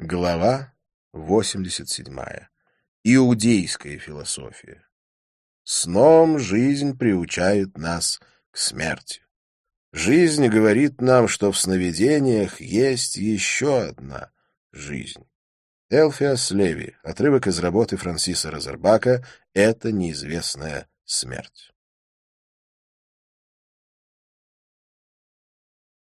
Глава 87. Иудейская философия. Сном жизнь приучает нас к смерти. Жизнь говорит нам, что в сновидениях есть еще одна жизнь. Элфиас Леви. Отрывок из работы Франсиса Розербака «Это неизвестная смерть».